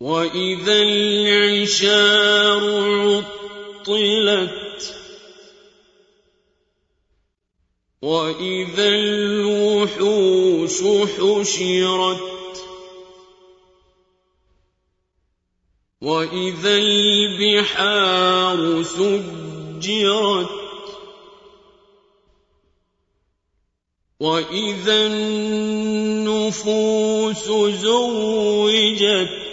وإذا العشار عطلت وإذا الوحوش حشرت وإذا البحار سجرت وإذا النفوس زوجت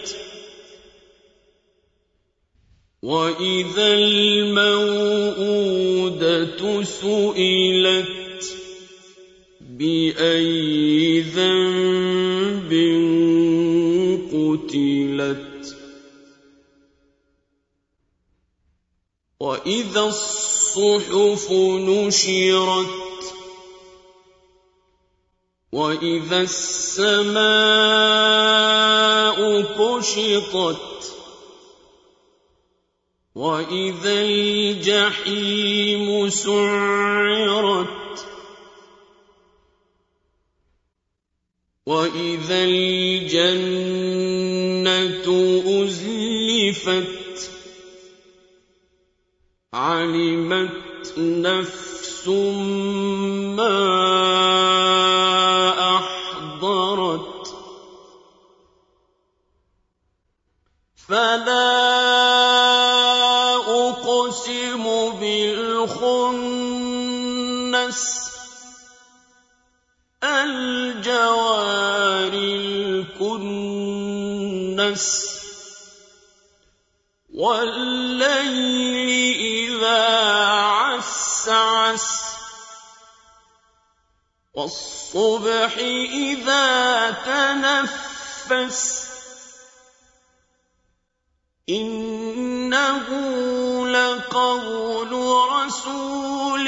وإذا الموءودة سئلت بأي ذنب قتلت وإذا الصحف نشرت وإذا السماء كشطت وإذا الجحيم سعرت وإذا الجنة أزلفت علمت نفس الخنس الجوار الكنس والليل إذا عسعس والصبح إذا تنفس إنه لقول رسول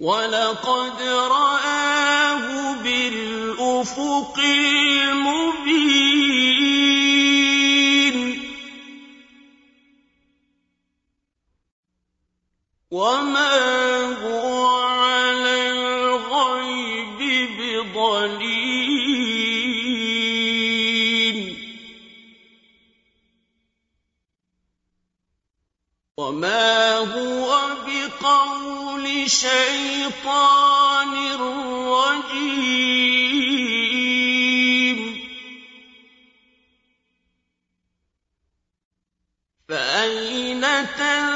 ولقد رآه بالأفق المبين وما هو ضليل وما هو بقول شيطان رجيم فأين تذهبون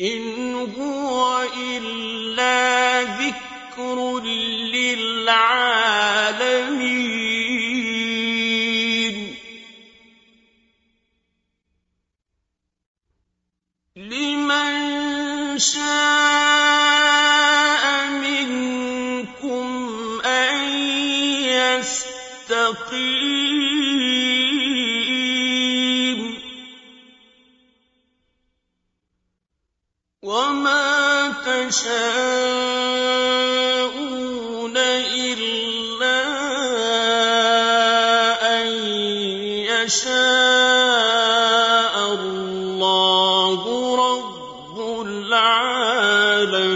إِنْ هُوَ إِلَّا ذِكْرٌ لِّلْعَالَمِينَ. لِمَن شَاءَ مِنكُمْ أَن يَسْتَقِيمَ. وَمَا تَشَاءُونَ يَشَاءَ اللَّهُ رَبُّ الْعَالَمِينَ